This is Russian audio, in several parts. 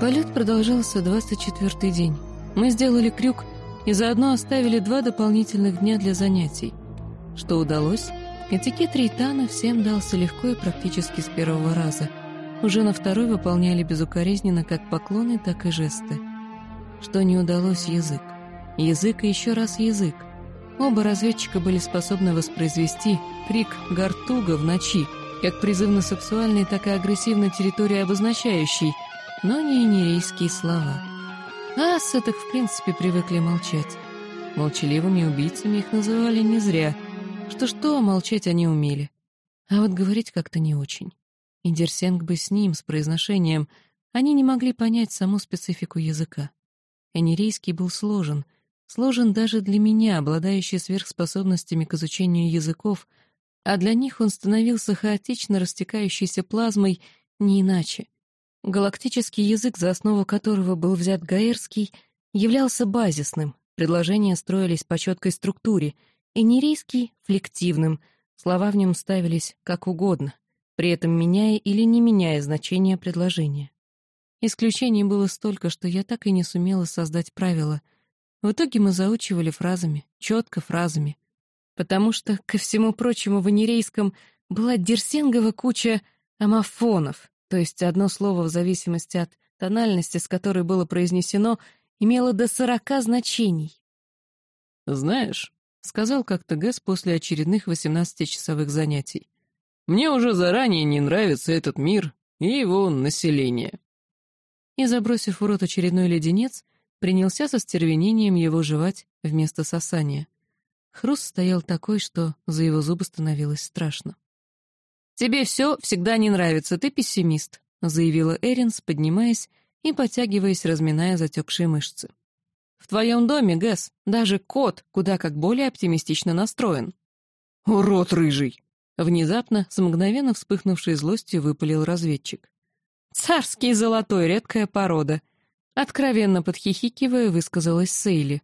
Полет продолжался 24-й день. Мы сделали крюк и заодно оставили два дополнительных дня для занятий. Что удалось? Этикет Рейтана всем дался легко и практически с первого раза. Уже на второй выполняли безукоризненно как поклоны, так и жесты. Что не удалось язык. Язык и еще раз язык. Оба разведчика были способны воспроизвести крик Гартуга в ночи, как призывно-сексуальный, так и агрессивно территории обозначающий, но не инерейские слова. А ассы так в принципе привыкли молчать. Молчаливыми убийцами их называли не зря. Что-что, молчать они умели. А вот говорить как-то не очень. И Дерсенг бы с ним, с произношением, они не могли понять саму специфику языка. Энерейский был сложен, сложен даже для меня, обладающий сверхспособностями к изучению языков, а для них он становился хаотично растекающейся плазмой не иначе. Галактический язык, за основу которого был взят гаэрский, являлся базисным, предложения строились по четкой структуре, энерийский — флективным, слова в нем ставились как угодно, при этом меняя или не меняя значение предложения. Исключений было столько, что я так и не сумела создать правила. В итоге мы заучивали фразами, четко фразами, потому что, ко всему прочему, в анерейском была дерсенгова куча амофонов, то есть одно слово в зависимости от тональности, с которой было произнесено, имело до сорока значений. «Знаешь», — сказал как-то Гэс после очередных восемнадцатичасовых занятий, «мне уже заранее не нравится этот мир и его население». И, забросив в рот очередной леденец, принялся со стервенением его жевать вместо сосания. Хруст стоял такой, что за его зубы становилось страшно. «Тебе все всегда не нравится, ты пессимист», — заявила Эринс, поднимаясь и потягиваясь, разминая затекшие мышцы. «В твоем доме, Гэс, даже кот куда как более оптимистично настроен». «Урод рыжий!» — внезапно, с мгновенно вспыхнувшей злостью выпалил разведчик. «Царский золотой, редкая порода», — откровенно подхихикивая, высказалась Сейли.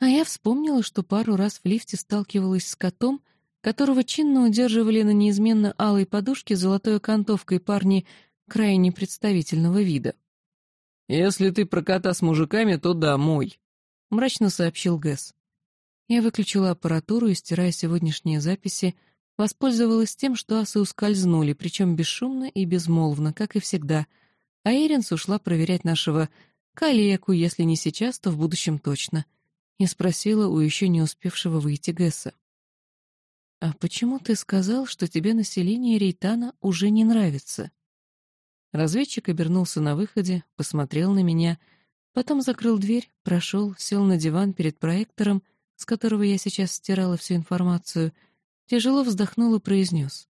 А я вспомнила, что пару раз в лифте сталкивалась с котом, которого чинно удерживали на неизменно алой подушке золотой окантовкой парни крайне представительного вида. «Если ты про кота с мужиками, то домой», — мрачно сообщил Гэс. Я выключила аппаратуру и, стирая сегодняшние записи, воспользовалась тем, что асы ускользнули, причем бесшумно и безмолвно, как и всегда, а Эринс ушла проверять нашего калеку, если не сейчас, то в будущем точно — и спросила у еще не успевшего выйти Гесса. «А почему ты сказал, что тебе население Рейтана уже не нравится?» Разведчик обернулся на выходе, посмотрел на меня, потом закрыл дверь, прошел, сел на диван перед проектором, с которого я сейчас стирала всю информацию, тяжело вздохнул и произнес.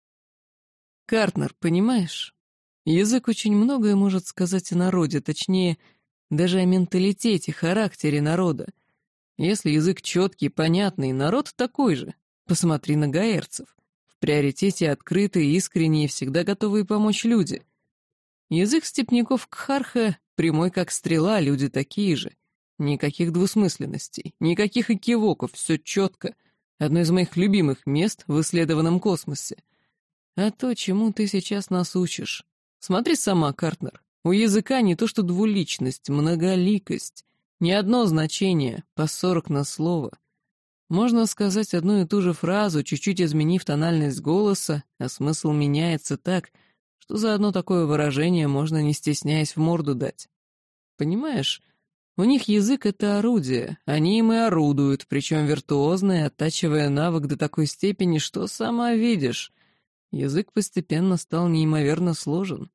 «Картнер, понимаешь? Язык очень многое может сказать о народе, точнее, даже о менталитете, характере народа. Если язык четкий, понятный, народ такой же. Посмотри на гаэрцев. В приоритете открытые, искренние, всегда готовые помочь люди. Язык степняков Кхарха прямой как стрела, люди такие же. Никаких двусмысленностей, никаких экивоков, все четко. Одно из моих любимых мест в исследованном космосе. А то, чему ты сейчас нас учишь. Смотри сама, Картнер. У языка не то что двуличность, многоликость. Ни одно значение, по сорок на слово. Можно сказать одну и ту же фразу, чуть-чуть изменив тональность голоса, а смысл меняется так, что за одно такое выражение можно, не стесняясь, в морду дать. Понимаешь, у них язык — это орудие, они им и орудуют, причем виртуозно и оттачивая навык до такой степени, что сама видишь. Язык постепенно стал неимоверно сложен.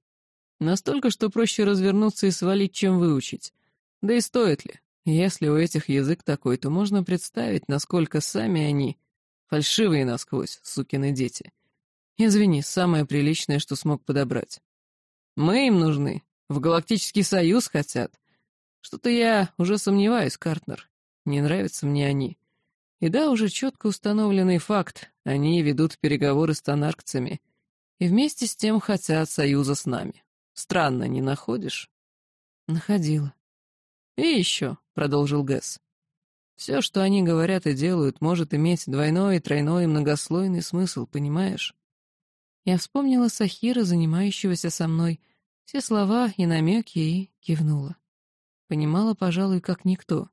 Настолько, что проще развернуться и свалить, чем выучить. Да и стоит ли? Если у этих язык такой, то можно представить, насколько сами они фальшивые насквозь, сукины дети. Извини, самое приличное, что смог подобрать. Мы им нужны, в Галактический Союз хотят. Что-то я уже сомневаюсь, Картнер. Не нравятся мне они. И да, уже четко установленный факт, они ведут переговоры с тонаркцами и вместе с тем хотят союза с нами. Странно, не находишь? Находила. «И еще», — продолжил Гэс, — «все, что они говорят и делают, может иметь двойной, тройной и многослойный смысл, понимаешь?» Я вспомнила Сахира, занимающегося со мной, Все слова и намеки и кивнула. Понимала, пожалуй, как никто.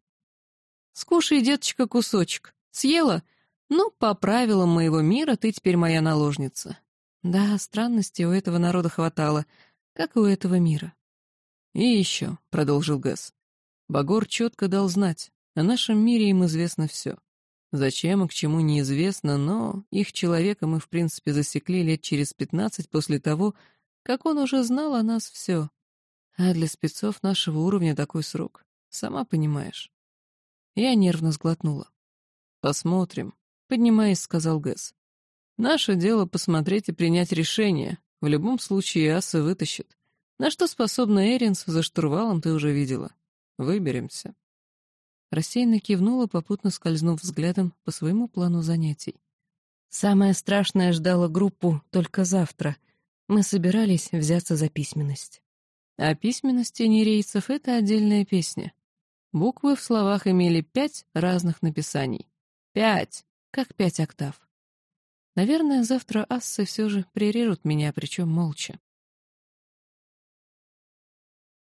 «Скушай, деточка, кусочек. Съела? Ну, по правилам моего мира ты теперь моя наложница». Да, странностей у этого народа хватало, как и у этого мира. «И еще», — продолжил Гэс, — «Багор четко дал знать, о нашем мире им известно все. Зачем и к чему неизвестно, но их человека мы, в принципе, засекли лет через пятнадцать после того, как он уже знал о нас все. А для спецов нашего уровня такой срок, сама понимаешь. Я нервно сглотнула. «Посмотрим», — поднимаясь, сказал Гэс. «Наше дело посмотреть и принять решение. В любом случае асы вытащат. На что способна Эринс за штурвалом ты уже видела. Выберемся». Рассеянно кивнула, попутно скользнув взглядом по своему плану занятий. Самое страшное ждало группу только завтра. Мы собирались взяться за письменность. А письменность тенерейцев — это отдельная песня. Буквы в словах имели пять разных написаний. Пять! Как пять октав. Наверное, завтра ассы все же прирежут меня, причем молча.